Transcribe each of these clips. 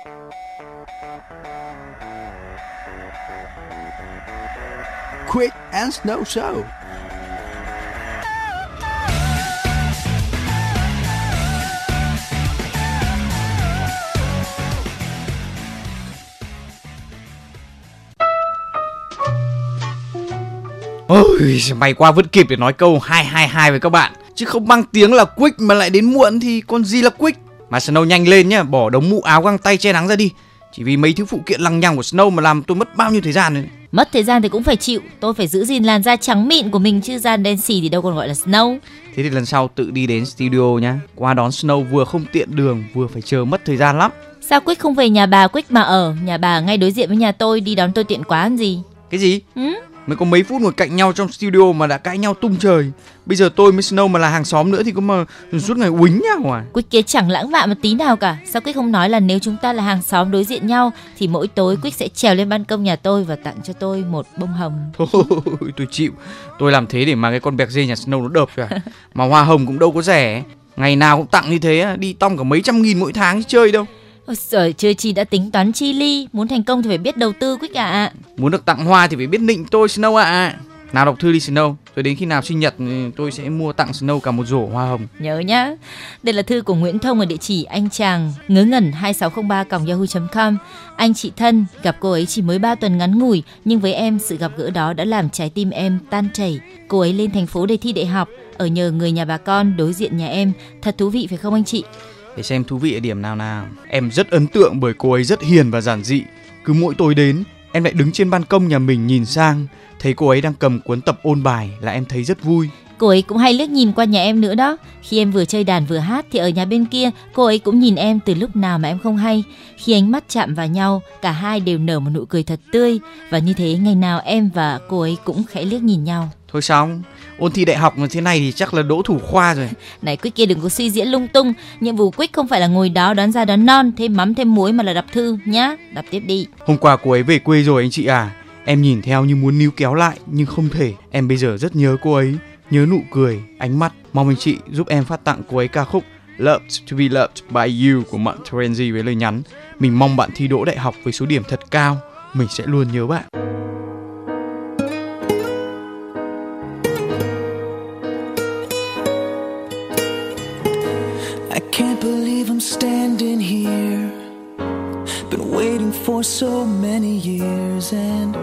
Quick and Snow Show. Ôi, may qua vẫn kịp để nói câu 222 với các bạn Chứ không mang tiếng là Quick mà lại đến muộn thì còn gì là Quick mà Snow nhanh lên nhá, bỏ đống mũ áo găng tay che nắng ra đi Chỉ vì mấy thứ phụ kiện lằng nhằng của Snow mà làm tôi mất bao nhiêu thời gian rồi Mất thời gian thì cũng phải chịu, tôi phải giữ gìn làn da trắng mịn của mình chứ da đen xì thì đâu còn gọi là Snow. Thế thì lần sau tự đi đến studio nhá Qua đón Snow vừa không tiện đường vừa phải chờ mất thời gian lắm Sao Quick không về nhà bà Quick mà ở, nhà bà ngay đối diện với nhà tôi, đi đón tôi tiện quá làm gì? Cái gì? Ừ? Mới có mấy phút ngồi cạnh nhau trong studio mà đã cãi nhau tung trời. Bây giờ tôi với Snow mà là hàng xóm nữa thì có mà suốt ngày uýnh nhau à? Quick kia chẳng lãng mạn một tí nào cả. Sao Quick không nói là nếu chúng ta là hàng xóm đối diện nhau thì mỗi tối Quick sẽ trèo lên ban công nhà tôi và tặng cho tôi một bông hồng. Thôi tôi chịu. Tôi làm thế để mà cái con bẹc dê nhà Snow nó đập cả Mà hoa hồng cũng đâu có rẻ. Ngày nào cũng tặng như thế đi tong cả mấy trăm nghìn mỗi tháng chứ chơi đâu Ôi giời, chưa chi đã tính toán chi ly, muốn thành công thì phải biết đầu tư Quick ạ. Muốn được tặng hoa thì phải biết nịnh tôi Snow ạ Nào đọc thư đi Snow Rồi đến khi nào sinh nhật tôi sẽ mua tặng Snow cả một rổ hoa hồng Nhớ nhá. Đây là thư của Nguyễn Thông ở địa chỉ anh chàng ngớ ngẩn 2603 yahoo.com. Anh chị thân, gặp cô ấy chỉ mới 3 tuần ngắn ngủi, nhưng với em sự gặp gỡ đó đã làm trái tim em tan chảy. Cô ấy lên thành phố để thi đại học, ở nhờ người nhà bà con đối diện nhà em. Thật thú vị phải không anh chị? Để xem thú vị ở điểm nào nào Em rất ấn tượng bởi cô ấy rất hiền và giản dị Cứ mỗi tối đến Em lại đứng trên ban công nhà mình nhìn sang Thấy cô ấy đang cầm cuốn tập ôn bài Là em thấy rất vui Cô ấy cũng hay liếc nhìn qua nhà em nữa đó. Khi em vừa chơi đàn vừa hát thì ở nhà bên kia cô ấy cũng nhìn em từ lúc nào mà em không hay. Khi ánh mắt chạm vào nhau, cả hai đều nở một nụ cười thật tươi và như thế ngày nào em và cô ấy cũng khẽ liếc nhìn nhau. Thôi xong Ôn thi đại học mà thế này thì chắc là đỗ thủ khoa rồi Này Quick kia đừng có suy diễn lung tung. Nhiệm vụ Quick không phải là ngồi đó đón ra đón non, thêm mắm thêm muối mà là đọc thư nhá. Đọc tiếp đi. Hôm qua cô ấy về quê rồi anh chị à Em nhìn theo như muốn níu kéo lại Nhưng không thể Em bây giờ rất nhớ cô ấy Nhớ nụ cười, ánh mắt Mong anh chị giúp em phát tặng cô ấy ca khúc Loved to be loved by you của Mark Terenzi với lời nhắn Mình mong bạn thi đỗ đại học với số điểm thật cao Mình sẽ luôn nhớ bạn I'm standing here. Been waiting for so many years, and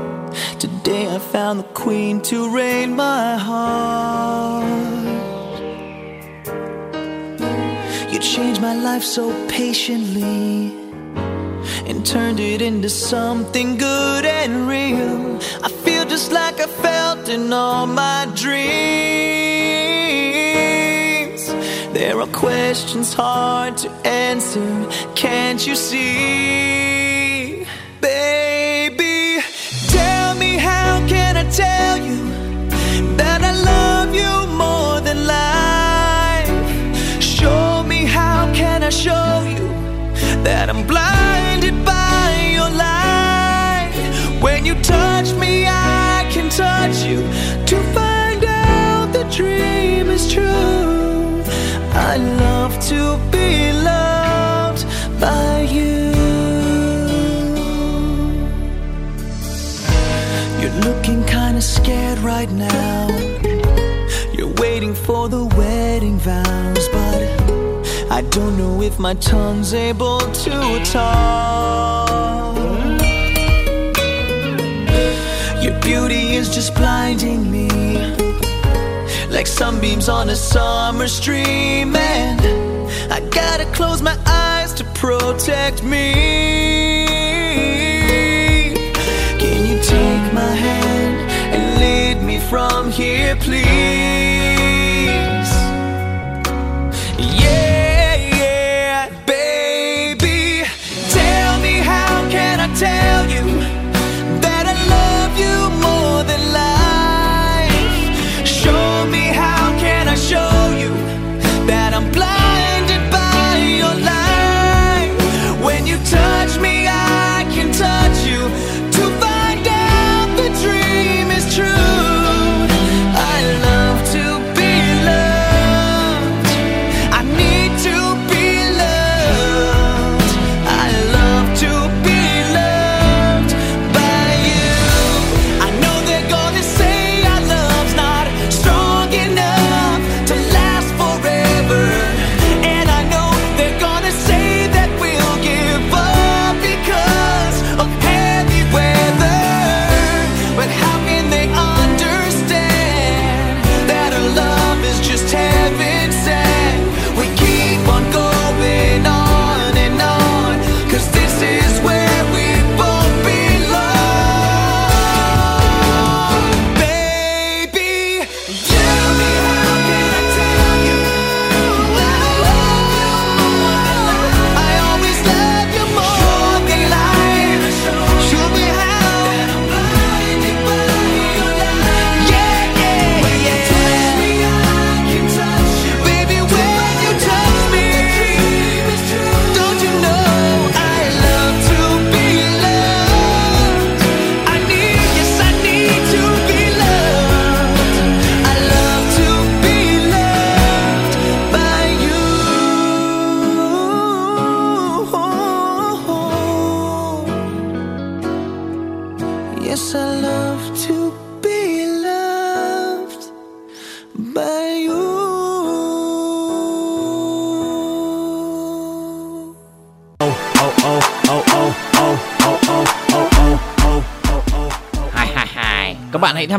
today I found the queen to reign my heart. You changed my life so patiently and turned it into something good and real. I feel just like I felt in all my dreams. There are questions hard to answer, can't you see? To be loved by you. You're looking kinda scared right now. You're waiting for the wedding vows, but I don't know if my tongue's able to talk. Your beauty is just blinding me like sunbeams on a summer stream. And I gotta close my eyes to protect me. Can you take my hand and lead me from here, please?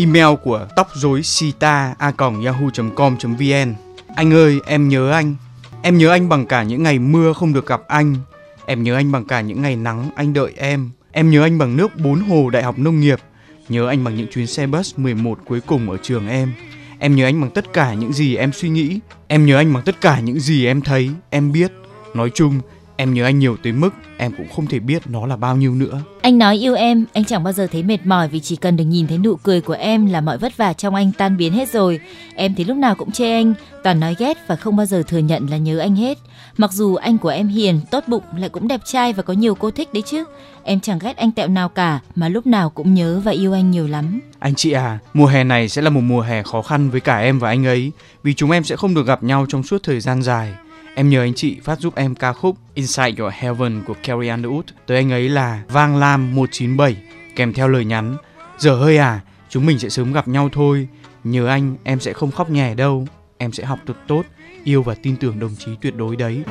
Email của tóc rối sita a yahoo.com.vn Anh ơi, em nhớ anh. Em nhớ anh bằng cả những ngày mưa không được gặp anh. Em nhớ anh bằng cả những ngày nắng anh đợi em. Em nhớ anh bằng nước bốn hồ đại học nông nghiệp. Nhớ anh bằng những chuyến xe bus 11 cuối cùng ở trường em. Em nhớ anh bằng tất cả những gì em suy nghĩ. Em nhớ anh bằng tất cả những gì em thấy, em biết. Nói chung, em nhớ anh nhiều tới mức em cũng không thể biết nó là bao nhiêu nữa. Anh nói yêu em, anh chẳng bao giờ thấy mệt mỏi vì chỉ cần được nhìn thấy nụ cười của em là mọi vất vả trong anh tan biến hết rồi. Em thì lúc nào cũng chê anh, toàn nói ghét và không bao giờ thừa nhận là nhớ anh hết. Mặc dù anh của em hiền, tốt bụng, lại cũng đẹp trai và có nhiều cô thích đấy chứ. Em chẳng ghét anh tẹo nào cả, mà lúc nào cũng nhớ và yêu anh nhiều lắm. Anh chị à, mùa hè này sẽ là một mùa hè khó khăn với cả em và anh ấy vì chúng em sẽ không được gặp nhau trong suốt thời gian dài. Em nhờ anh chị phát giúp em ca khúc Inside Your Heaven của Carrie Underwood tới anh ấy là Vang Lam 197 kèm theo lời nhắn Giờ hơi à, chúng mình sẽ sớm gặp nhau thôi. nhớ anh, em sẽ không khóc nhè đâu. Em sẽ học thật tốt, yêu và tin tưởng đồng chí tuyệt đối đấy.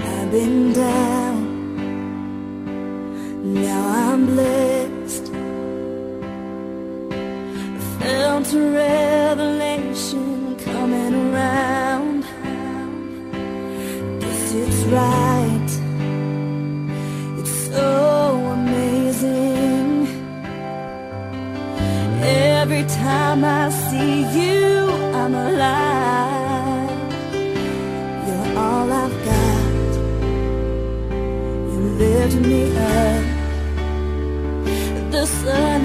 I've been revelation coming around. Guess it's right. It's so amazing. Every time I see you, I'm alive. You're all I've got. You lift me up. The sun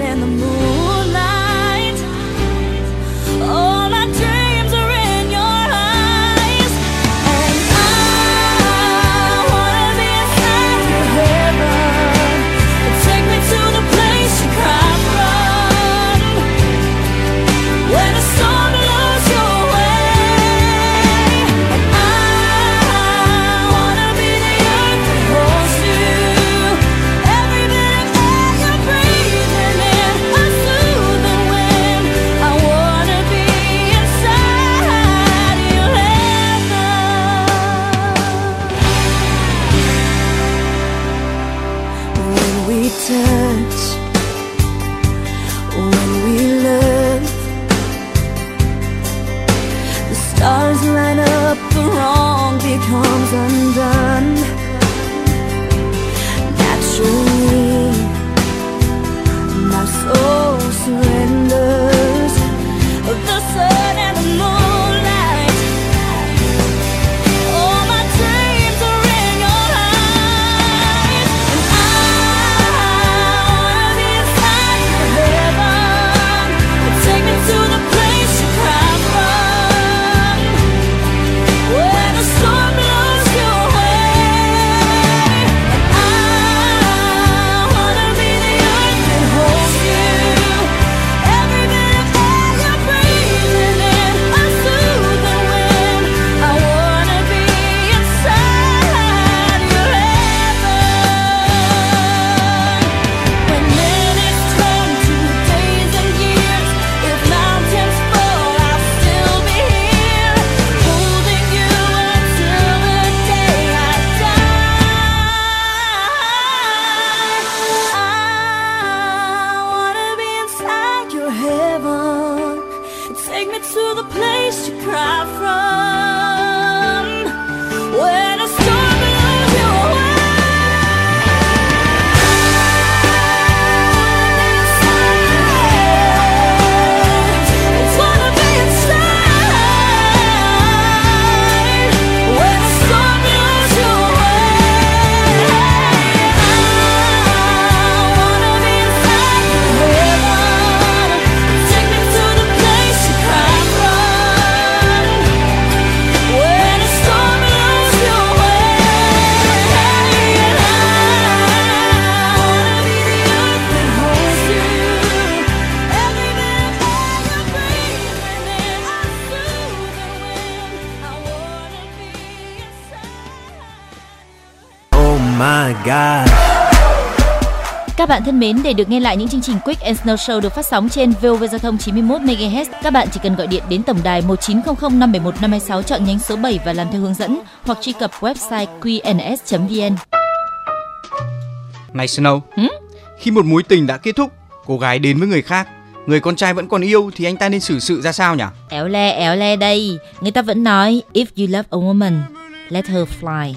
bạn thân mến, để được nghe lại những chương trình Quick and Snow Show được phát sóng trên VOV Giao thông 91 MHz, các bạn chỉ cần gọi điện đến tổng đài 1900 571 526 chọn nhánh số 7 và làm theo hướng dẫn hoặc truy cập website qns.vn. Này Snow, Hử? khi một mối tình đã kết thúc, cô gái đến với người khác, người con trai vẫn còn yêu thì anh ta nên xử sự ra sao nhỉ? Éo le éo le đây, người ta vẫn nói if you love a woman, let her fly.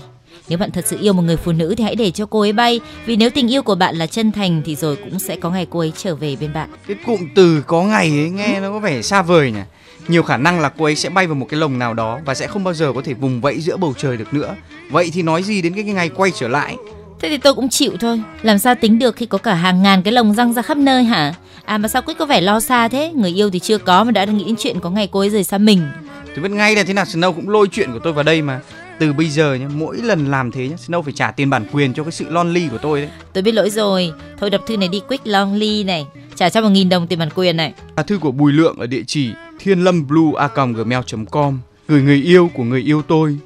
Nếu bạn thật sự yêu một người phụ nữ thì hãy để cho cô ấy bay, vì nếu tình yêu của bạn là chân thành thì rồi cũng sẽ có ngày cô ấy trở về bên bạn. Cái cụm từ có ngày ấy nghe nó có vẻ xa vời nhỉ? Nhiều khả năng là cô ấy sẽ bay vào một cái lồng nào đó và sẽ không bao giờ có thể vùng vẫy giữa bầu trời được nữa. Vậy thì nói gì đến cái ngày quay trở lại? Thế thì tôi cũng chịu thôi. Làm sao tính được khi có cả hàng ngàn cái lồng răng ra khắp nơi hả? À mà sao Quyết có vẻ lo xa thế? Người yêu thì chưa có mà đã nghĩ đến chuyện có ngày cô ấy rời xa mình. Tôi biết ngay là thế nào Snow cũng lôi chuyện của tôi vào đây mà. Từ bây giờ nhá, mỗi lần làm thế nhá, Snow phải trả tiền bản quyền cho cái sự lonely của tôi đấy. Tôi biết lỗi rồi. Thôi đập thư này đi Quick Longly này. Trả cho một nghìn đồng tiền bản quyền này. Là thư của Bùi Lượng ở địa chỉ thiên lâm blue a gmail.com gửi người yêu của người yêu tôi.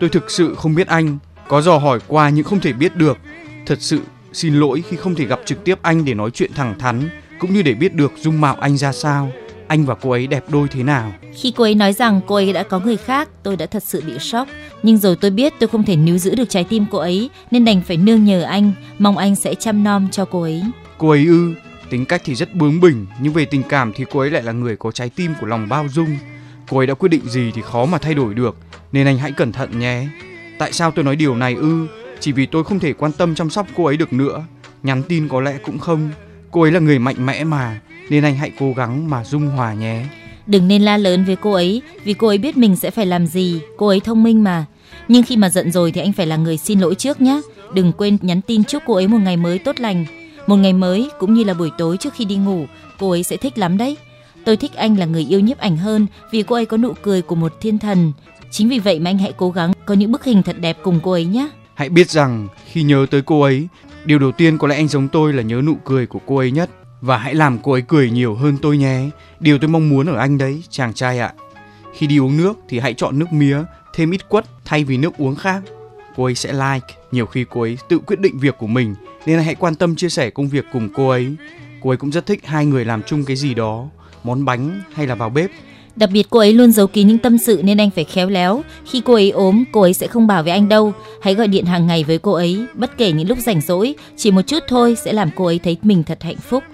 Tôi thực sự không biết anh, có dò hỏi qua nhưng không thể biết được. Thật sự xin lỗi khi không thể gặp trực tiếp anh để nói chuyện thẳng thắn, cũng như để biết được dung mạo anh ra sao, anh và cô ấy đẹp đôi thế nào. Khi cô ấy nói rằng cô ấy đã có người khác, tôi đã thật sự bị sốc. Nhưng rồi tôi biết tôi không thể níu giữ được trái tim cô ấy, nên đành phải nương nhờ anh, mong anh sẽ chăm nom cho cô ấy. Cô ấy ư, tính cách thì rất bướng bỉnh, nhưng về tình cảm thì cô ấy lại là người có trái tim của lòng bao dung. Cô ấy đã quyết định gì thì khó mà thay đổi được, nên anh hãy cẩn thận nhé. Tại sao tôi nói điều này ư? Chỉ vì tôi không thể quan tâm chăm sóc cô ấy được nữa. Nhắn tin có lẽ cũng không. Cô ấy là người mạnh mẽ mà, nên anh hãy cố gắng mà dung hòa nhé. Đừng nên la lớn với cô ấy, vì cô ấy biết mình sẽ phải làm gì, cô ấy thông minh mà. Nhưng khi mà giận rồi thì anh phải là người xin lỗi trước nhé. Đừng quên nhắn tin chúc cô ấy một ngày mới tốt lành. Một ngày mới cũng như là buổi tối trước khi đi ngủ, cô ấy sẽ thích lắm đấy. Tôi thích anh là người yêu nhiếp ảnh hơn vì cô ấy có nụ cười của một thiên thần. Chính vì vậy mà anh hãy cố gắng có những bức hình thật đẹp cùng cô ấy nhé. Hãy biết rằng khi nhớ tới cô ấy, điều đầu tiên có lẽ anh giống tôi là nhớ nụ cười của cô ấy nhất và hãy làm cô ấy cười nhiều hơn tôi nhé. Điều tôi mong muốn ở anh đấy, chàng trai ạ. Khi đi uống nước thì hãy chọn nước mía, thêm ít quất thay vì nước uống khác. Cô ấy sẽ like. Nhiều khi cô ấy tự quyết định việc của mình nên hãy quan tâm chia sẻ công việc cùng cô ấy. Cô ấy cũng rất thích hai người làm chung cái gì đó, món bánh hay là vào bếp. Đặc biệt cô ấy luôn giấu kín những tâm sự nên anh phải khéo léo. Khi cô ấy ốm, cô ấy sẽ không bảo với anh đâu. Hãy gọi điện hàng ngày với cô ấy, bất kể những lúc rảnh rỗi, chỉ một chút thôi sẽ làm cô ấy thấy mình thật hạnh phúc.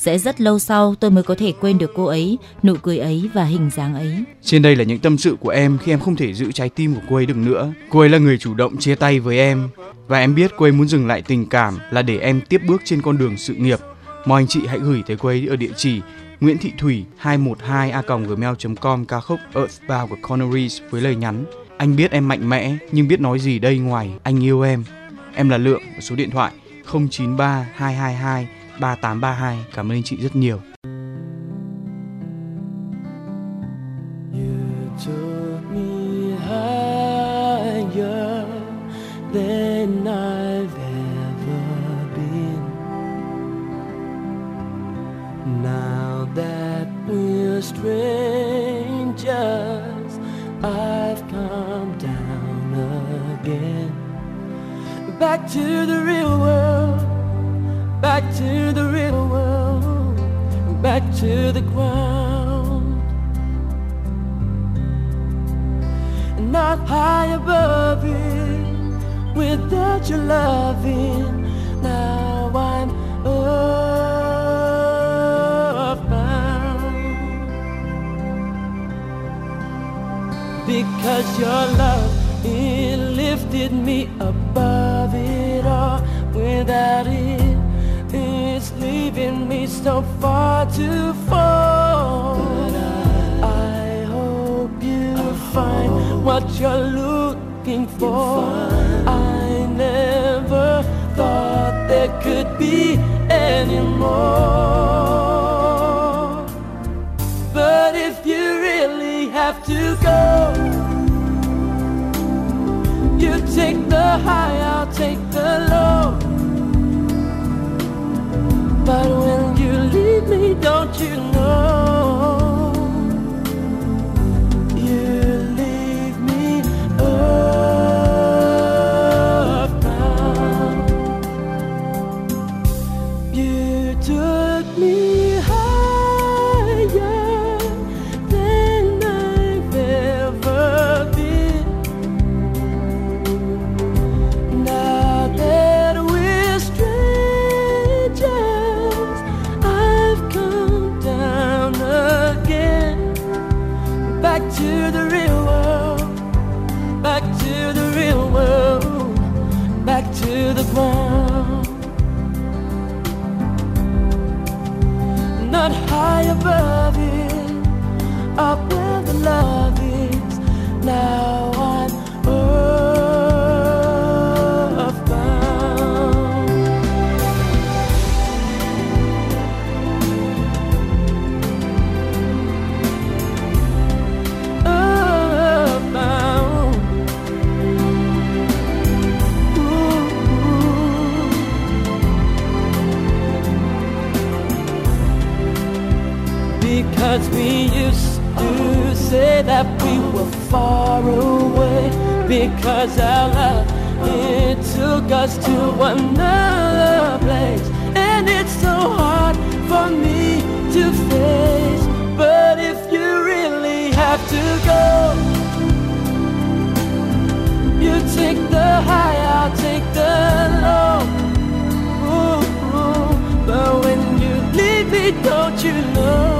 Sẽ rất lâu sau tôi mới có thể quên được cô ấy, nụ cười ấy và hình dáng ấy. Trên đây là những tâm sự của em khi em không thể giữ trái tim của cô ấy được nữa. Cô ấy là người chủ động chia tay với em và em biết cô ấy muốn dừng lại tình cảm là để em tiếp bước trên con đường sự nghiệp. Mong anh chị hãy gửi tới cô ấy ở địa chỉ Nguyễn Thị Thủy 212 a gmail.com ca khúc Earthbound của Connery với lời nhắn Anh biết em mạnh mẽ nhưng biết nói gì đây ngoài anh yêu em. Em là Lượng số điện thoại 093 222 3832. Cảm ơn anh chị rất nhiều. Than I've ever been. Now that we're strangers, I've come down again. Back to the real world, back to the real world, back to the ground. not high above it without your loving. Now I'm earthbound because your love it lifted me above it all. Without it, leaving me so far to fall. I hope you find what you're looking for. I never thought there could be any more. But if you really have to go, you take the high, I'll take the low. Me, don't you real world, back to the real world, back to the ground. Not high above it, up where the love is. Now Because our love, it took us to another place. And it's so hard for me to face. But if you really have to go, you take the high, I'll take the low. Ooh, ooh. But when you leave me, don't you know?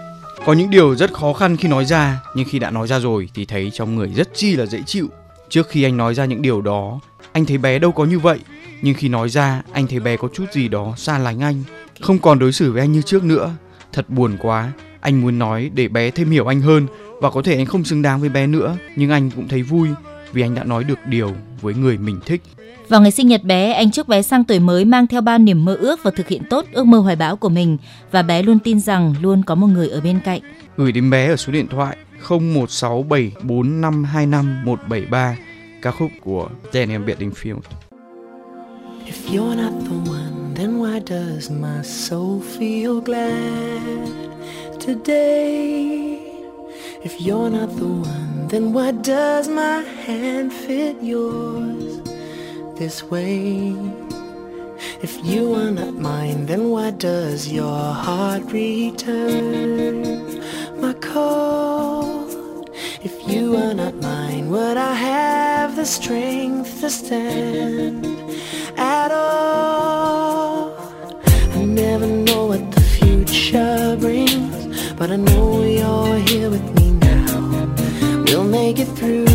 có những điều rất khó khăn khi nói ra, Nhưng khi đã nói ra rồi thì thấy trong người rất chi là dễ chịu. Trước khi anh nói ra những điều đó, Anh thấy bé đâu có như vậy. Nhưng khi nói ra, anh thấy bé có chút gì đó xa lánh anh, Không còn đối xử với anh như trước nữa. Thật buồn quá, Anh muốn nói để bé thêm hiểu anh hơn Và có thể anh không xứng đáng với bé nữa, Nhưng anh cũng thấy vui. Vì anh đã nói được điều với người mình thích Vào ngày sinh nhật bé, anh chúc bé sang tuổi mới mang theo bao niềm mơ ước và thực hiện tốt ước mơ hoài bão của mình và bé luôn tin rằng luôn có một người ở bên cạnh. gửi đến bé ở số điện thoại 016745257173 ca khúc của Daniel Bedingfield. If you're not the one, then why does my soul feel glad today? If you're not the one, then why does my hand fit yours this way? If you are not mine, then why does your heart return my call? If you are not mine, would I have the strength to stand at all? I never know what the future brings, but I know make it through,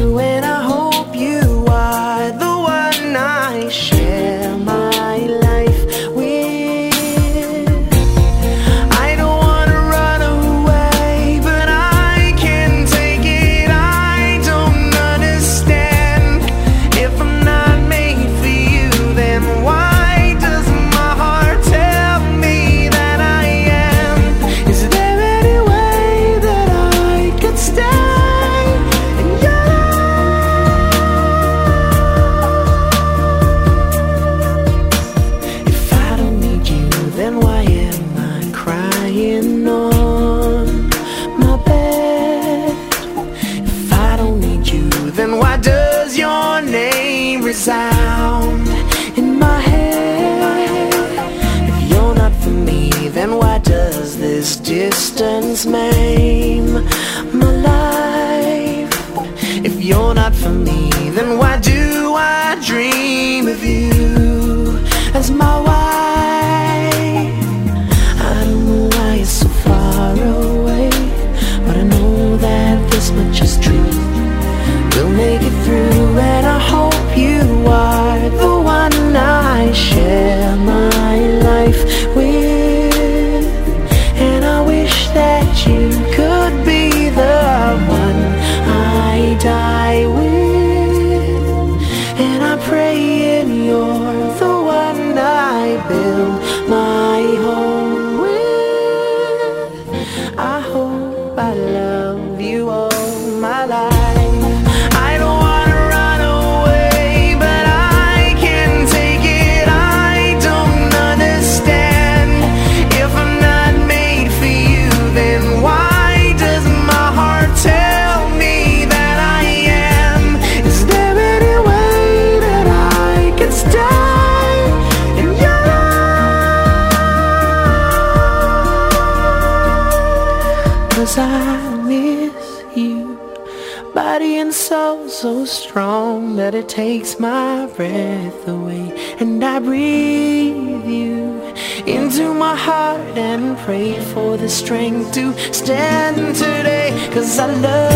strength to stand today. Cause I love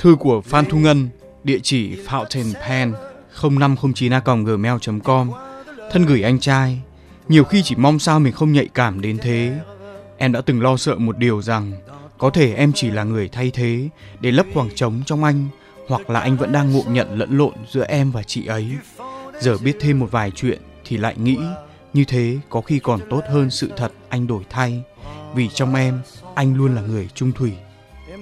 Thư của Phan Thu Ngân, địa chỉ fountain pen 0509a gmail.com. Thân gửi anh trai, nhiều khi chỉ mong sao mình không nhạy cảm đến thế. Em đã từng lo sợ một điều rằng có thể em chỉ là người thay thế để lấp khoảng trống trong anh, hoặc là anh vẫn đang ngộ nhận lẫn lộn giữa em và chị ấy. Giờ biết thêm một vài chuyện thì lại nghĩ như thế có khi còn tốt hơn sự thật anh đổi thay. Vì trong em, anh luôn là người trung thủy.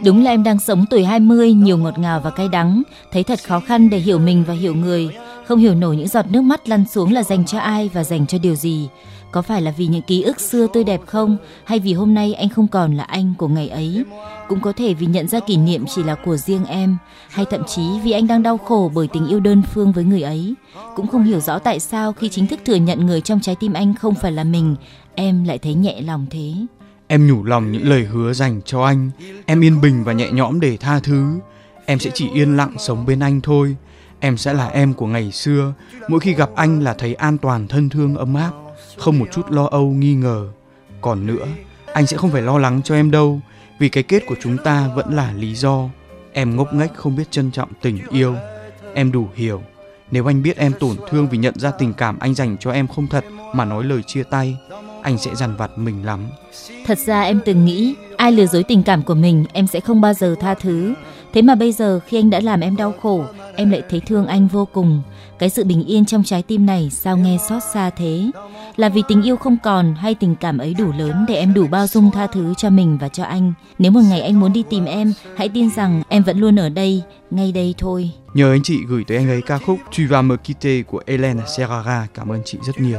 Đúng là em đang sống tuổi 20 nhiều ngọt ngào và cay đắng, thấy thật khó khăn để hiểu mình và hiểu người, không hiểu nổi những giọt nước mắt lăn xuống là dành cho ai và dành cho điều gì. Có phải là vì những ký ức xưa tươi đẹp không, hay vì hôm nay anh không còn là anh của ngày ấy? Cũng có thể vì nhận ra kỷ niệm chỉ là của riêng em, hay thậm chí vì anh đang đau khổ bởi tình yêu đơn phương với người ấy. Cũng không hiểu rõ tại sao khi chính thức thừa nhận người trong trái tim anh không phải là mình, em lại thấy nhẹ lòng thế. Em nhủ lòng những lời hứa dành cho anh. Em yên bình và nhẹ nhõm để tha thứ. Em sẽ chỉ yên lặng sống bên anh thôi. Em sẽ là em của ngày xưa. Mỗi khi gặp anh là thấy an toàn, thân thương, ấm áp. Không một chút lo âu, nghi ngờ. Còn nữa, anh sẽ không phải lo lắng cho em đâu. Vì cái kết của chúng ta vẫn là lý do. Em ngốc nghếch không biết trân trọng tình yêu. Em đủ hiểu. Nếu anh biết em tổn thương vì nhận ra tình cảm anh dành cho em không thật mà nói lời chia tay, anh sẽ dằn vặt mình lắm. Thật ra em từng nghĩ ai lừa dối tình cảm của mình em sẽ không bao giờ tha thứ. Thế mà bây giờ khi anh đã làm em đau khổ, em lại thấy thương anh vô cùng. Cái sự bình yên trong trái tim này sao nghe xót xa thế? Là vì tình yêu không còn hay tình cảm ấy đủ lớn để em đủ bao dung tha thứ cho mình và cho anh? Nếu một ngày anh muốn đi tìm em, hãy tin rằng em vẫn luôn ở đây, ngay đây thôi. Nhờ anh chị gửi tới anh ấy ca khúc Tu vas me quitter của Hélène Serrara. Cảm ơn chị rất nhiều.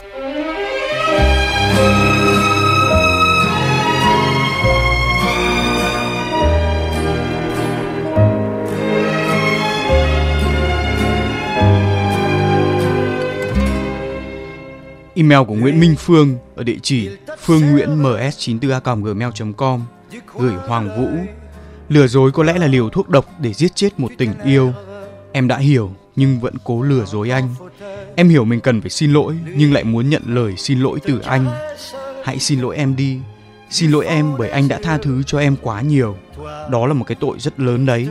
Email của Nguyễn Minh Phương ở địa chỉ phương nguyễn ms 94 gmail com gửi Hoàng Vũ. Lừa dối có lẽ là liều thuốc độc để giết chết một tình yêu. Em đã hiểu nhưng vẫn cố lừa dối anh. Em hiểu mình cần phải xin lỗi nhưng lại muốn nhận lời xin lỗi từ anh. Hãy xin lỗi em đi. Xin lỗi em bởi anh đã tha thứ cho em quá nhiều. Đó là một cái tội rất lớn đấy.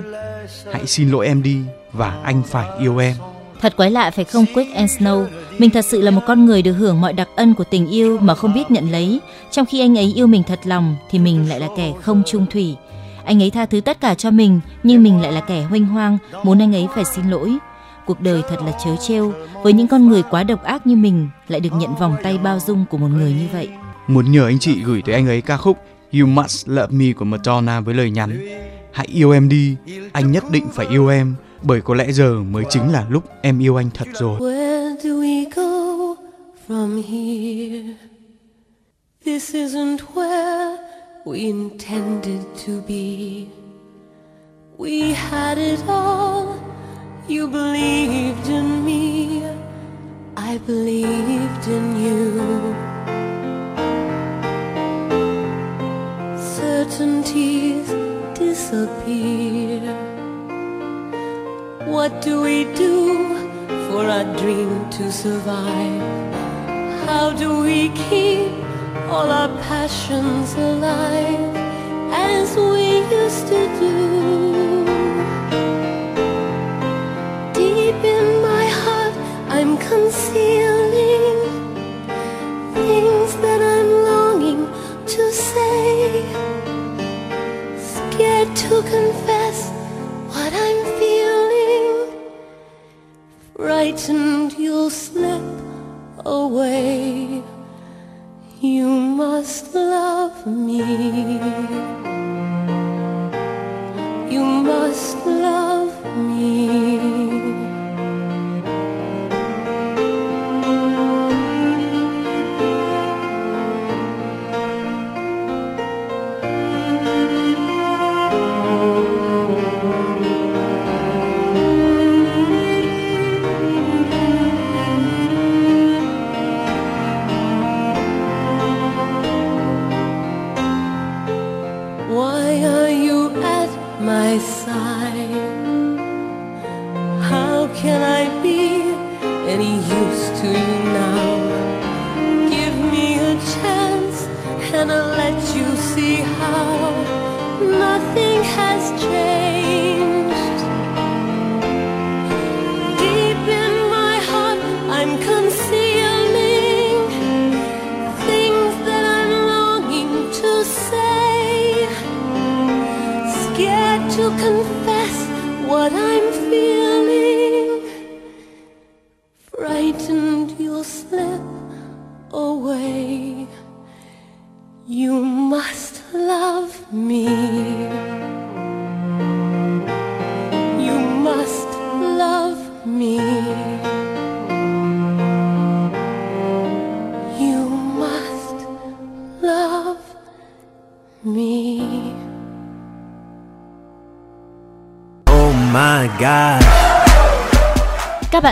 Hãy xin lỗi em đi và anh phải yêu em. Thật quái lạ phải không Quick and Snow? Mình thật sự là một con người được hưởng mọi đặc ân của tình yêu mà không biết nhận lấy. Trong khi anh ấy yêu mình thật lòng thì mình lại là kẻ không trung thủy. Anh ấy tha thứ tất cả cho mình nhưng mình lại là kẻ hoang hoang muốn anh ấy phải xin lỗi. Cuộc đời thật là chớ trêu với những con người quá độc ác như mình lại được nhận vòng tay bao dung của một người như vậy. Muốn nhờ anh chị gửi tới anh ấy ca khúc You Must Love Me của Madonna với lời nhắn Hãy yêu em đi, anh nhất định phải yêu em bởi có lẽ giờ mới chính là lúc em yêu anh thật rồi. Where do we go from here? This isn't where we intended to be. We had it all. You believed in me. I believed in you. Certainties disappear. What do we do for our dream to survive? How do we keep all our passions alive as we used to do? Deep in my heart, I'm concealing things that I'm longing to say. Scared to confess frightened you'll slip away. You must love me.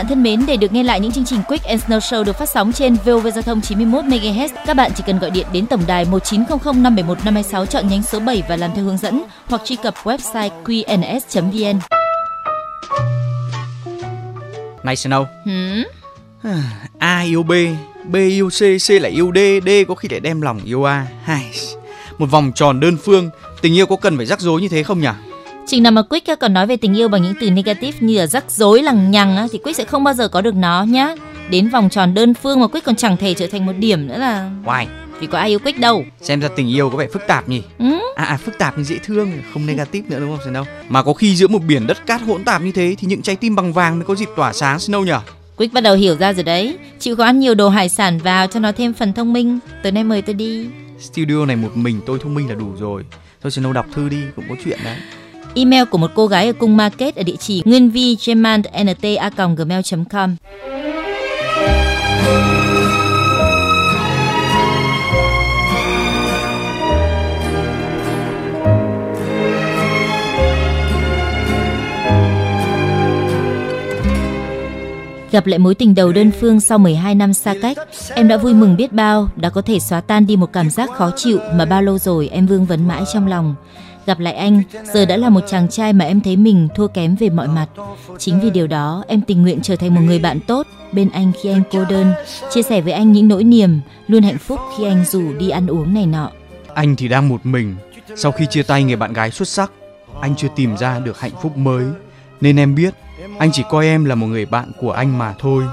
Thân mến, để được nghe lại những chương trình Quick and Snow Show được phát sóng trên VOV Giao thông 91 MHz, các bạn chỉ cần gọi điện đến tổng đài 1900 571 526 chọn nhánh số 7 và làm theo hướng dẫn hoặc truy cập website qns.vn. Này Snow, Hmm? A yêu B, B yêu C, C lại yêu D, D có khi lại đem lòng yêu A. Hai, một vòng tròn đơn phương, tình yêu có cần phải rắc rối như thế không nhỉ? Chừng nào mà Quick á, còn nói về tình yêu bằng những từ negative như là rắc rối lằng nhằng á, thì Quick sẽ không bao giờ có được nó nhá. Đến vòng tròn đơn phương mà Quick còn chẳng thể trở thành một điểm nữa là Why? vì có ai yêu Quick đâu. Xem ra tình yêu có vẻ phức tạp nhỉ? Ừ? À, à phức tạp nhưng dễ thương, không negative nữa đúng không Snow? Mà có khi giữa một biển đất cát hỗn tạp như thế thì những trái tim bằng vàng mới có dịp tỏa sáng Snow nhỉ? Quick bắt đầu hiểu ra rồi đấy. Chịu khó ăn nhiều đồ hải sản vào cho nó thêm phần thông minh. Tối nay mời tôi đi. Studio này một mình tôi thông minh là đủ rồi. Thôi Snow đọc thư đi, cũng có chuyện đấy. Email của một cô gái ở cung market ở địa chỉ nguyên vi gmail.com Gặp lại mối tình đầu đơn phương sau 12 năm xa cách, em đã vui mừng biết bao, đã có thể xóa tan đi một cảm giác khó chịu mà bao lâu rồi em vương vấn mãi trong lòng. Gặp lại anh, giờ đã là một chàng trai mà em thấy mình thua kém về mọi mặt. Chính vì điều đó, em tình nguyện trở thành một người bạn tốt bên anh khi anh cô đơn, chia sẻ với anh những nỗi niềm, luôn hạnh phúc khi anh rủ đi ăn uống này nọ. Anh thì đang một mình. Sau khi chia tay người bạn gái xuất sắc, anh chưa tìm ra được hạnh phúc mới. Nên em biết, anh chỉ coi em là một người bạn của anh mà thôi.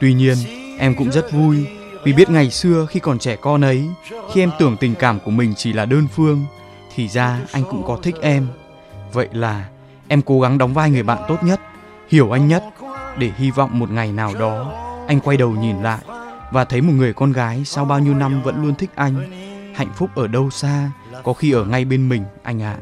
Tuy nhiên, em cũng rất vui vì biết ngày xưa khi còn trẻ con ấy, khi em tưởng tình cảm của mình chỉ là đơn phương, thì ra anh cũng có thích em. Vậy là em cố gắng đóng vai người bạn tốt nhất, hiểu anh nhất để hy vọng một ngày nào đó anh quay đầu nhìn lại và thấy một người con gái sau bao nhiêu năm vẫn luôn thích anh. Hạnh phúc ở đâu xa, có khi ở ngay bên mình anh ạ.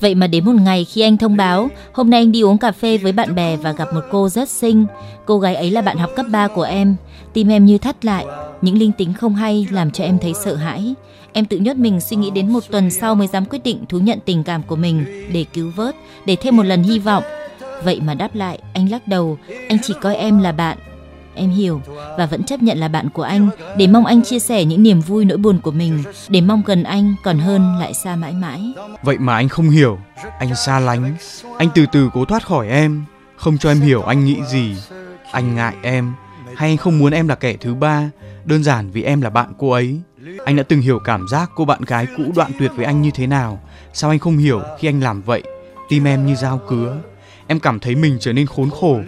Vậy mà đến một ngày khi anh thông báo, hôm nay anh đi uống cà phê với bạn bè và gặp một cô rất xinh. Cô gái ấy là bạn học cấp 3 của em. Tim em như thắt lại, những linh tính không hay làm cho em thấy sợ hãi. Em tự nhốt mình suy nghĩ đến một tuần sau mới dám quyết định thú nhận tình cảm của mình để cứu vớt, để thêm một lần hy vọng. Vậy mà đáp lại, anh lắc đầu, anh chỉ coi em là bạn. Em hiểu và vẫn chấp nhận là bạn của anh để mong anh chia sẻ những niềm vui nỗi buồn của mình, để mong gần anh còn hơn lại xa mãi mãi. Vậy mà anh không hiểu, anh xa lánh, anh từ từ cố thoát khỏi em, không cho em hiểu anh nghĩ gì. Anh ngại em, hay anh không muốn em là kẻ thứ ba, đơn giản vì em là bạn cô ấy. Anh đã từng hiểu cảm giác cô bạn gái cũ đoạn tuyệt với anh như thế nào. Sao anh không hiểu khi anh làm vậy? Tim em như dao cứa. Em cảm thấy mình trở nên khốn khổ.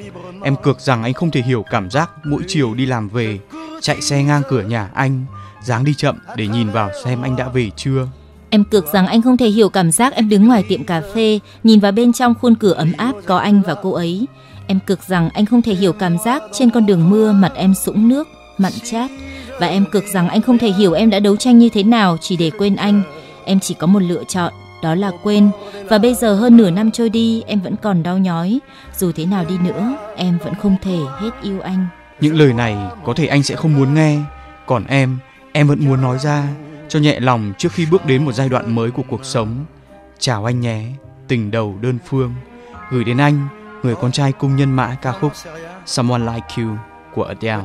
Em cược rằng anh không thể hiểu cảm giác mỗi chiều đi làm về, chạy xe ngang cửa nhà anh, dáng đi chậm để nhìn vào xem anh đã về chưa. Em cược rằng anh không thể hiểu cảm giác em đứng ngoài tiệm cà phê, nhìn vào bên trong khuôn cửa ấm áp có anh và cô ấy. Em cược rằng anh không thể hiểu cảm giác trên con đường mưa mặt em sũng nước, mặn chát. Và em cực rằng anh không thể hiểu em đã đấu tranh như thế nào chỉ để quên anh. Em chỉ có một lựa chọn, đó là quên. Và bây giờ hơn nửa năm trôi đi, em vẫn còn đau nhói. Dù thế nào đi nữa, em vẫn không thể hết yêu anh. Những lời này có thể anh sẽ không muốn nghe, còn em, em vẫn muốn nói ra cho nhẹ lòng trước khi bước đến một giai đoạn mới của cuộc sống. Chào anh nhé, tình đầu đơn phương. Gửi đến anh, người con trai cung nhân mã ca khúc Someone Like You của Adele.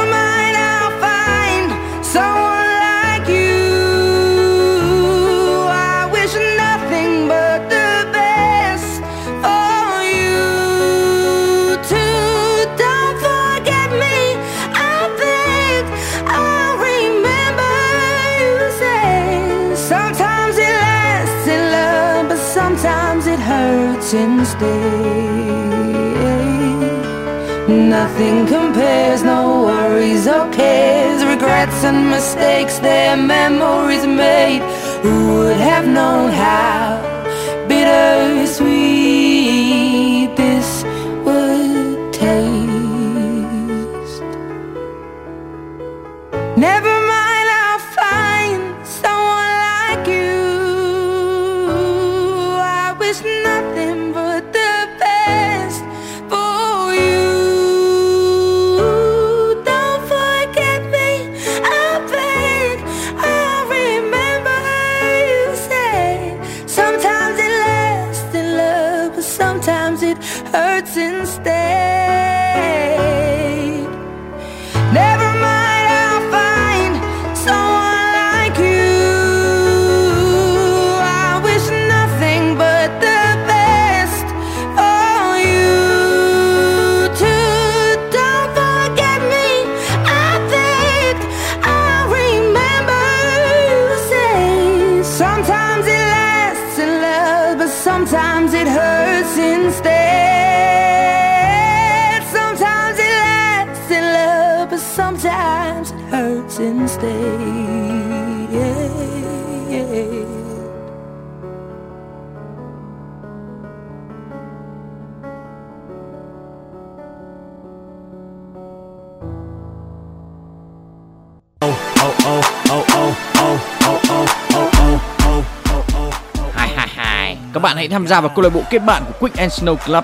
Nothing compares, no worries or cares, regrets and mistakes, their memories made. Who would have known how instead. Yeah, yeah. Các bạn hãy tham gia vào câu lạc bộ kết bạn của Quick and Snow Club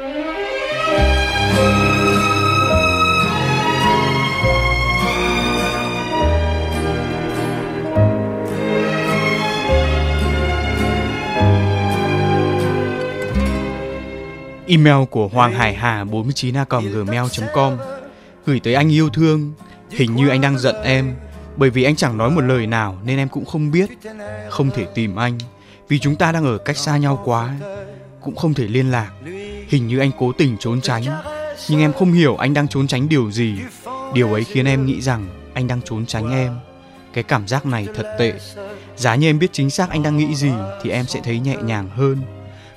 Email của Hoàng Hải Hà 49 a gmail.com gửi tới anh yêu thương. Hình như anh đang giận em bởi vì anh chẳng nói một lời nào nên em cũng không biết. Không thể tìm anh vì chúng ta đang ở cách xa nhau quá, cũng không thể liên lạc. Hình như anh cố tình trốn tránh, nhưng em không hiểu anh đang trốn tránh điều gì. Điều ấy khiến em nghĩ rằng anh đang trốn tránh em. Cái cảm giác này thật tệ. Giá như em biết chính xác anh đang nghĩ gì thì em sẽ thấy nhẹ nhàng hơn.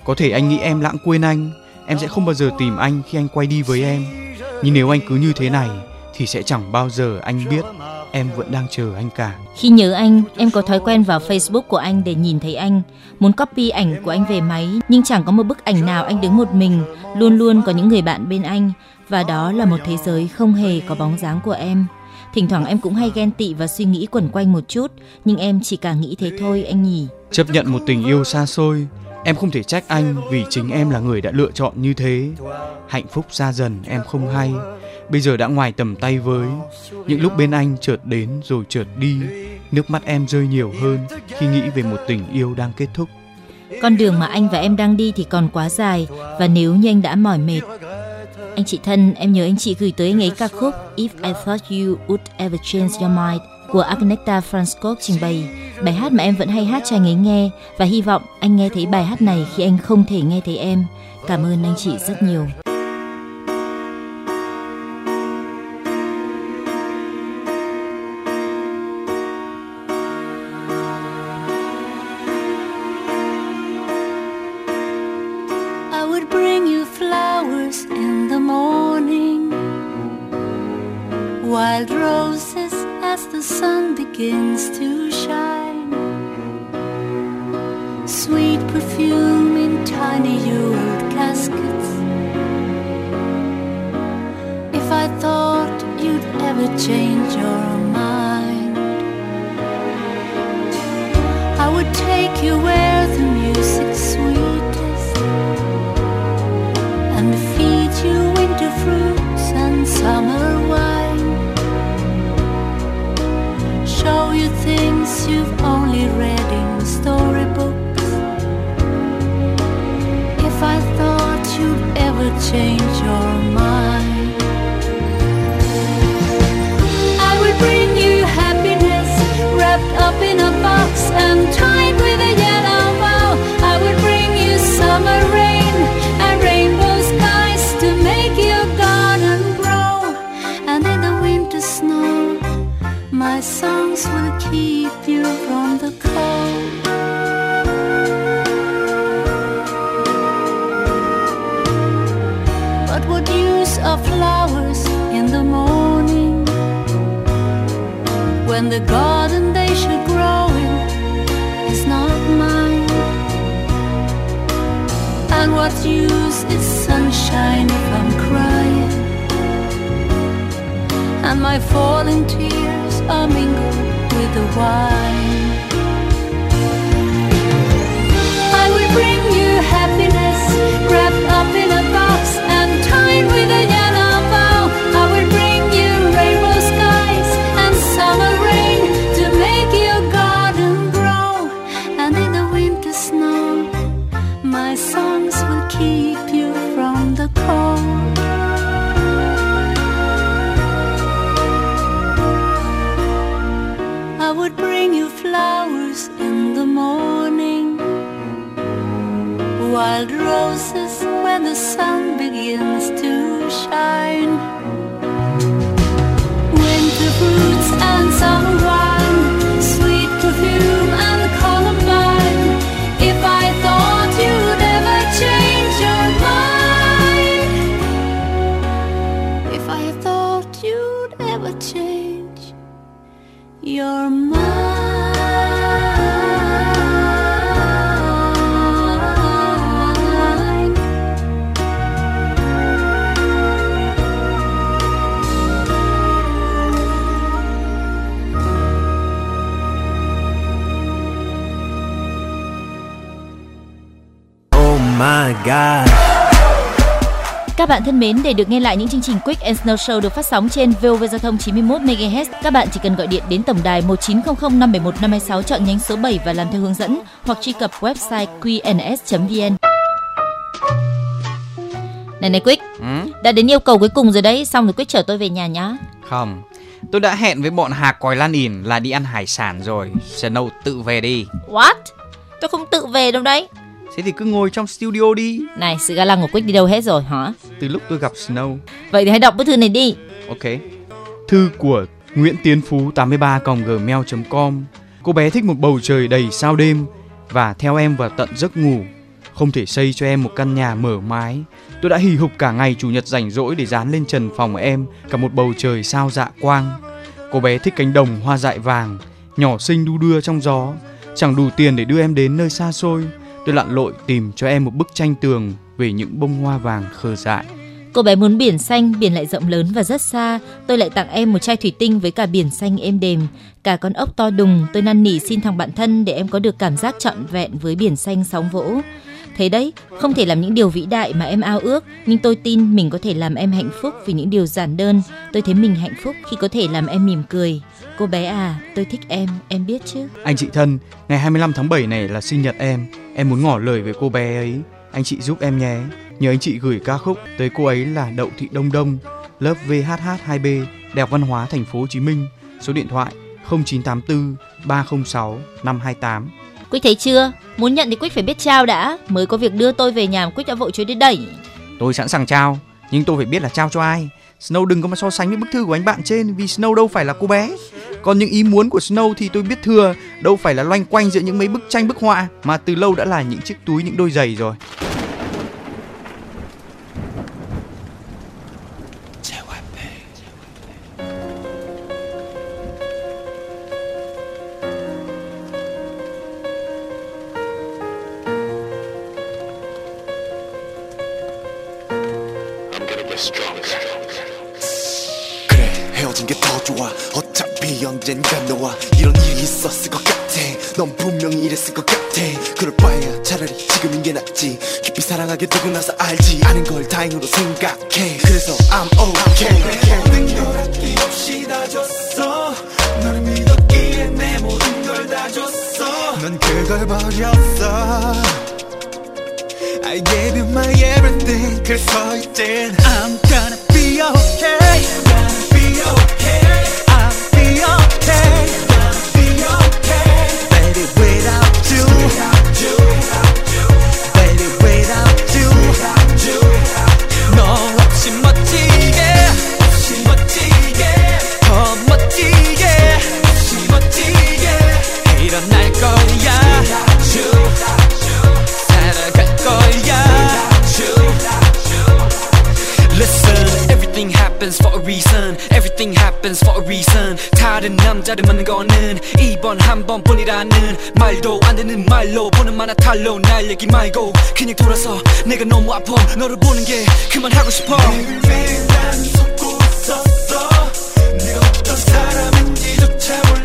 Có thể anh nghĩ em lãng quên anh, em sẽ không bao giờ tìm anh khi anh quay đi với em. Nhưng nếu anh cứ như thế này thì sẽ chẳng bao giờ anh biết em vẫn đang chờ anh cả. Khi nhớ anh, em có thói quen vào Facebook của anh để nhìn thấy anh, muốn copy ảnh của anh về máy, nhưng chẳng có một bức ảnh nào anh đứng một mình, luôn luôn có những người bạn bên anh, và đó là một thế giới không hề có bóng dáng của em. Thỉnh thoảng em cũng hay ghen tị và suy nghĩ quẩn quanh một chút, nhưng em chỉ càng nghĩ thế thôi anh nhỉ. Chấp nhận một tình yêu xa xôi, em không thể trách anh vì chính em là người đã lựa chọn như thế. Hạnh phúc xa dần em không hay, bây giờ đã ngoài tầm tay với. Những lúc bên anh chợt đến rồi chợt đi, nước mắt em rơi nhiều hơn khi nghĩ về một tình yêu đang kết thúc. Con đường mà anh và em đang đi thì còn quá dài và nếu như anh đã mỏi mệt. Anh chị thân, em nhớ anh chị gửi tới anh ấy ca khúc If I Thought You Would Ever Change Your Mind của Agneta Franskov trình bày. Bài hát mà em vẫn hay hát cho anh ấy nghe và hy vọng anh nghe thấy bài hát này khi anh không thể nghe thấy em. Cảm ơn anh chị rất nhiều. Begins to shine, sweet perfume in tiny jeweled caskets. If I thought you'd ever change your mind, I would take you where wild roses when the sun begins to shine, winter fruits and summer wine, bạn thân mến, để được nghe lại những chương trình Quick and Snow Show được phát sóng trên VOV Giao thông 91 MHz, các bạn chỉ cần gọi điện đến tổng đài 1900 571 526 chọn nhánh số 7 và làm theo hướng dẫn hoặc truy cập website qns.vn. Này này Quick, Ừ? đã đến yêu cầu cuối cùng rồi đấy, xong rồi Quick chở tôi về nhà nhá. Không, tôi đã hẹn với bọn Hà Còi Lan ỉn là đi ăn hải sản rồi. Snow tự về đi. What? Tôi không tự về đâu đấy. Thế thì cứ ngồi trong studio đi. Này, sự ga lăng của Quick đi đâu hết rồi hả? Từ lúc tôi gặp Snow. Vậy thì hãy đọc bức thư này đi. Ok. Thư của Nguyễn Tiến Phú 83 gmail.com Cô bé thích một bầu trời đầy sao đêm và theo em vào tận giấc ngủ. Không thể xây cho em một căn nhà mở mái. Tôi đã hì hục cả ngày chủ nhật rảnh rỗi để dán lên trần phòng em cả một bầu trời sao dạ quang. Cô bé thích cánh đồng hoa dại vàng, nhỏ xinh đu đưa trong gió. Chẳng đủ tiền để đưa em đến nơi xa xôi. Tôi lặn lội tìm cho em một bức tranh tường về những bông hoa vàng khờ dại. Cô bé muốn biển xanh, biển lại rộng lớn và rất xa. Tôi lại tặng em một chai thủy tinh với cả biển xanh êm đềm, cả con ốc to đùng. Tôi năn nỉ xin thằng bạn thân để em có được cảm giác trọn vẹn với biển xanh sóng vỗ. Thế đấy, không thể làm những điều vĩ đại mà em ao ước, nhưng tôi tin mình có thể làm em hạnh phúc vì những điều giản đơn. Tôi thấy mình hạnh phúc khi có thể làm em mỉm cười. Cô bé à, tôi thích em, em biết chứ? Anh chị thân, ngày 25 tháng 7 này là sinh nhật em. Em muốn ngỏ lời với cô bé ấy. Anh chị giúp em nhé. Nhờ anh chị gửi ca khúc tới cô ấy là Đậu Thị Đông Đông, lớp VHH2B, Đại Văn hóa Thành phố Hồ Chí Minh. Số điện thoại 0984 306 528. Quyết thấy chưa? Muốn nhận thì Quyết phải biết trao đã. Mới có việc đưa tôi về nhà Quyết đã vội chối đến đẩy. Tôi sẵn sàng trao, nhưng tôi phải biết là trao cho ai. Snow đừng có mà so sánh với bức thư của anh bạn trên vì Snow đâu phải là cô bé. Còn những ý muốn của Snow thì tôi biết thừa, đâu phải là loanh quanh giữa những mấy bức tranh bức họa mà từ lâu đã là những chiếc túi những đôi giày rồi. 분명히 이랬을 것 같아. 그럴 바에야 차라리 지금인 게 낫지. 깊이 사랑하게 되고 나서 알지. 아는 걸 다행으로 생각해. 그래서 I'm okay. 모든 걸 아낌없이 다 줬어. 너를 믿었기에 내 모든 걸 다 줬어. 넌 그걸 버렸어. I gave you my everything. 그래서 이젠 I'm gonna be okay 다른 남자를 만난 거는 이번 한 번뿐이라는 말도 안 되는 말로 보는 만화 탈로 날 얘기 말고 그냥 돌아서 내가 너무 아파 너를 보는 게 그만하고 싶어. 매일매일 난 속고 있었어. 네가 어떤 사람인지조차 몰랐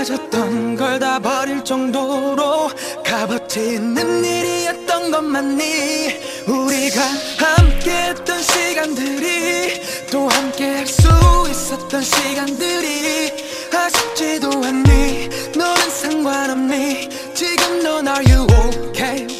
가 가졌던 걸 다 버릴 정도로 값어치 있는 일이었던 것만이 우리가 함께 했던 시간들이 또 함께 할 수 있었던 시간들이 아쉽지도 않니? 너는 상관없니? 지금 넌 are you okay